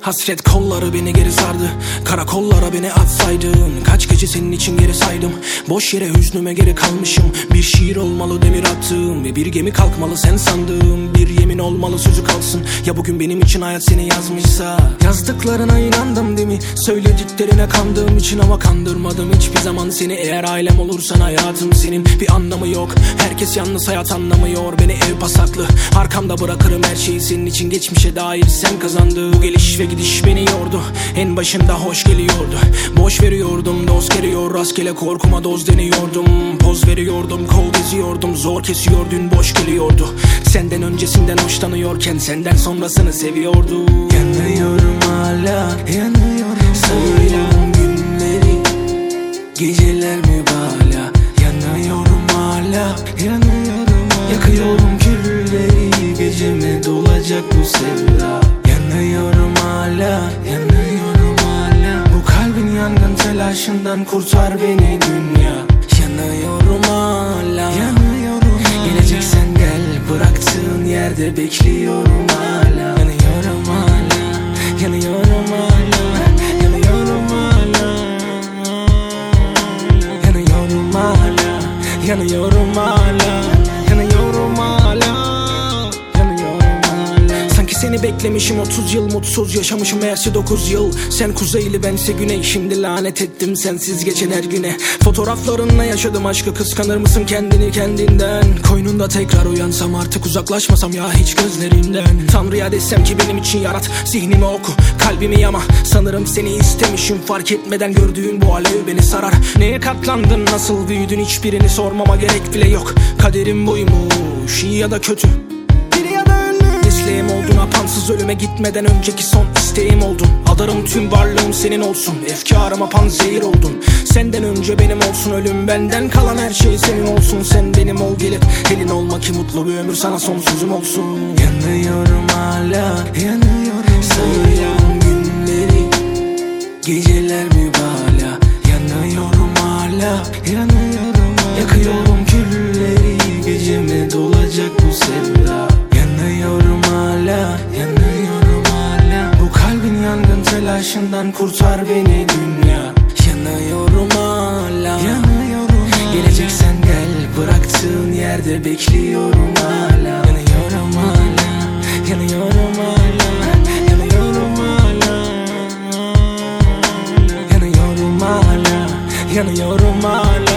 Hasret kolları beni geri sardı. Karakollara beni atsaydın. Kaç gece senin için geri saydım. Boş yere hüznüme geri kalmışım. Bir şiir olmalı demir attığım Ve bir gemi kalkmalı sen sandığım. Bir yemin olmalı sözü kalsın. Ya bugün benim için hayat seni yazmışsa? Yazdıklarına inandım değil mi? Söylediklerine kandığım için ama kandırmadım. Hiçbir zaman seni eğer ailem olursan hayatım senin. Bir anlamı yok. Herkes yalnız hayat anlamıyor. Beni ev pasaklı Arkamda bırakırım her şeyi. Senin için Geçmişe dair sen kazandın Bu geliş ve gidiş beni yordu. En başında hoş geliyordu. Boş veriyordum doz geliyor. Rastgele korkuma doz deniyordum. Poz veriyordum kol geziyordum. Zor kesiyor dün boş geliyordu. Senden öncesinden hoşlanıyorken Senden sonrasını seviyordu. Yanıyorum hala Yanıyorum. Sayıyorum dolacak bu sevda. Yanıyorum hala Yanıyorum hala. Bu kalbin yangın telaşından Kurtar beni dünya. Yanıyorum hala Yanıyorum hala. Geleceksen gel Bıraktığın yerde bekliyorum hala Yanıyorum hala. Yanıyorum hala Yanıyorum hala. Yanıyorum hala Yanıyorum beklemişim 30 yıl Mutsuz yaşamışım meğerse 9 yıl. Sen kuzeyli bense güney. Şimdi lanet ettim sensiz geçen her güne. Fotoğraflarınla yaşadım aşkı Kıskanır mısın kendini kendinden? Koynunda tekrar uyansam artık uzaklaşmasam ya hiç gözlerimden. Tanrı'ya desem ki benim için yarat Zihnimi oku kalbimi yama. Sanırım seni istemişim fark etmeden gördüğün bu alev beni sarar. Neye katlandın nasıl büyüdün hiçbirini sormama gerek bile yok. Kaderim buymuş iyi ya da kötü Mesleğim oldun. Apansız ölüme gitmeden önceki son isteğim oldun. Adarım tüm varlığım senin olsun. Efkarıma panzehir oldun. Senden önce benim olsun ölüm Benden kalan her şey senin olsun. Sen benim ol gelip elin olma ki mutlu bir ömür sana sonsuzum olsun. Yanıyorum hala Yanıyorum Sayıyorum günleri Geceler mübala Yanıyorum hala Yanıyorum hala kurtar beni dünya. Yanıyorum hala. Yanıyorum hala. Geleceksen gel bıraktığın yerde bekliyorum hala. Yanıyorum hala. Yanıyorum hala. Yanıyorum hala. Yanıyorum hala. Yanıyorum hala.